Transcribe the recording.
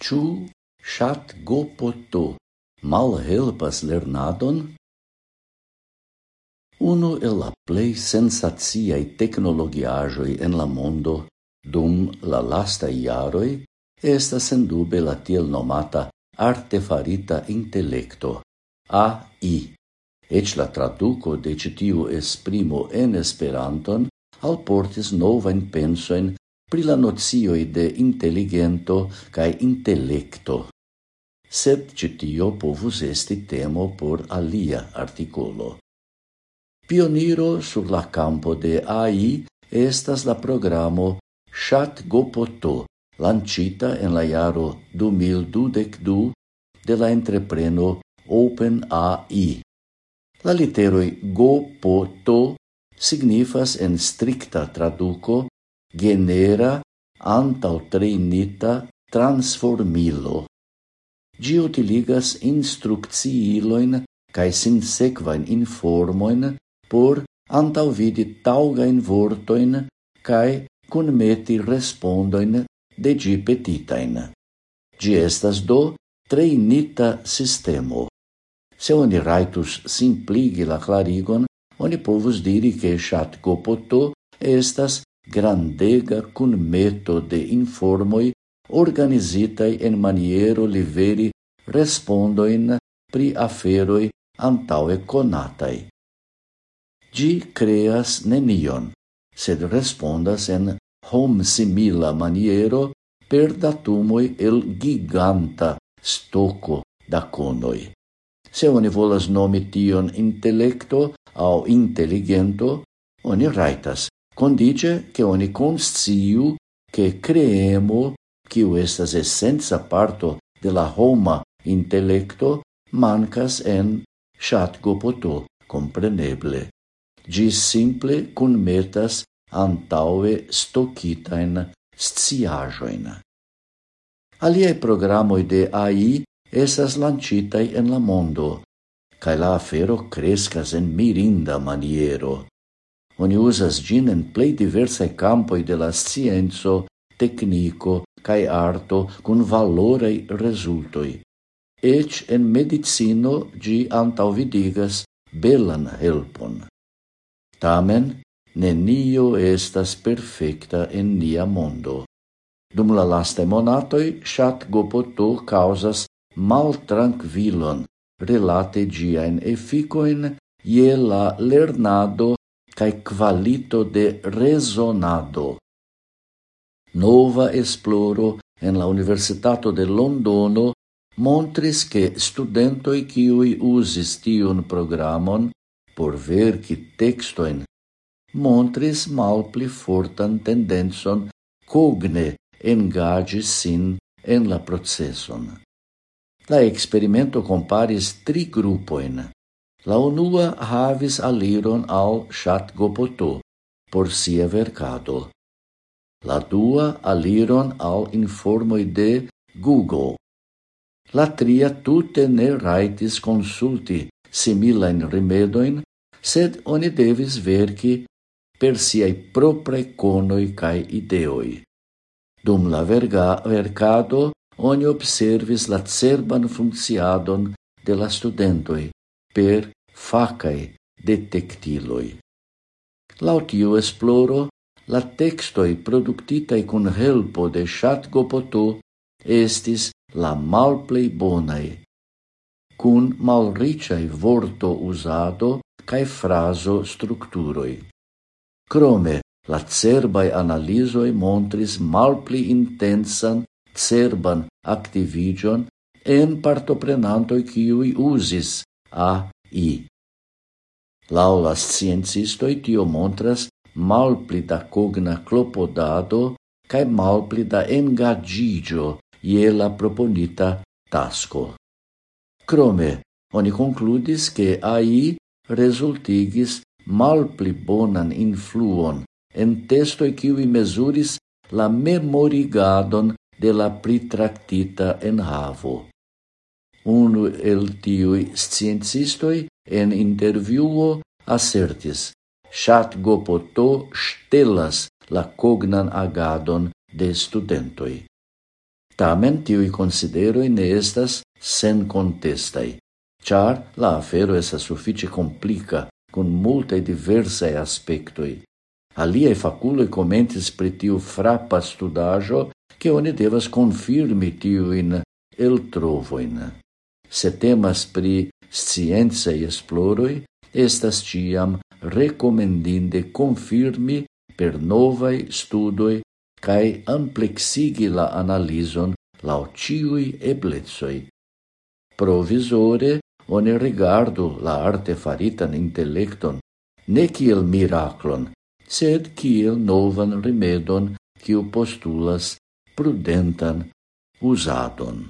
Ču šat gopoto mal helpas lernadon? Uno el la plei sensaciaj teknologiaĵoj en la mondo dum la lasta iaroi estas sendube la tiel nomata artefarita intelekto, AI. Eĉ la traduko de ĉi tiu esprimo en Esperanton alportis novain pensoin pri la nocioj de intelligento cae intellecto. Sed citio povus esti temo por alia articolo. Pioniro sur la campo de AI estas la programo Chat Gopoto, lancita en la jaro 2022 de la entrepreno Open AI. La literoi Gopoto signifas en stricta traduco genera antau antaŭtrenita transformilo. Gi utiligas instrucciiloin cae sinsequain informoin por antaŭvidi taŭgajn vortojn kaj kunmeti respondoin de gi petitain. Gi estas do treinita sistemo. Se oni raitus simpligi la clarigon, oni povus diri che chat copoto estas grandega cun meto de informoi organizitai en maniero liveri respondoin pri aferoi antaue conatai. Di creas nenion, sed respondas en homsimila maniero per datumoi el giganta stoko da conoi. Se oni volas nomi tion intelekto au intelligento, oni raitas condice che oni consciu che creemo, quiu estas essenza parto de la homa intellecto, mancas en chat gopoto, compreneble. Gi simple conmetas antaue stocitain sciajoin. Aliei programoi de AI esas lancitai en la mondo, cae la afero crescas en mirinda maniero. Oni usas gin en plei diversae campoi de la scienzo, tecnico cae arto cun valorei resultoi. Ec en medicino gi antauvidigas belan helpon. Tamen, nenio estas perfecta en nia mondo. Dum la laste monatoi, chat gopoto causas mal tranquilon relate giaen efficoin je la lernado cae qualito de resonado. Nova esploro en la Universitato de Londono montris che studentoi ciui usis tion programon por verci textoin montris malpli fortan tendenson cogne engagi sin en la processon. La experimento comparis tri gruppoin. La unua havis aliron al Chat Gopoto por sia vercado. La dua aliron al informoi de Google. La tria tute ne raitis consulti similain remedoin, sed oni devis verci per siai proprae conoi cae ideoi. Dum la verga vercado, oni observis la cerban funciadon de la studentoi, per facae detectiloi. Lautio esploro, la textoi productitai cun helpo de chat gopoto estis la malplei bonae, cun malriciai vorto usado cae fraso structuroi. Crome, la cerbai analisoi montris malpli intensan cerban activigion en partoprenantoi ciui usis AI. Lau la sciencistoi tio montras malpli da cogna clopodado cae malpli da engagigio ie la proponita tasco. Crome, oni concludis che AI resultigis malpli bonan influon en testoi kiui mesuris la memorigadon de la pritractita enhavo. Unu el tiui sciencistoi en interviuo assertis, Shat Gopoto stelas la cognan agadon de studentoi. Tamen tiui consideroi ne estas sen contestai, char la afero estas suffice complica con multae diversae aspectoi. Aliae faculoi commentis pri tiu frappa studajo che oni devas confirmi tiuin el trovoin se temas pri sciencei esploroi, estas ciam recomendinde confirmi per novai studoi cae amplexigi la analizon lau ciui eblezoi. Provisore, oni rigardu la arte faritan intellecton, ne kiel miraclon, sed kiel novan rimedon, kiu postulas prudentan usadon.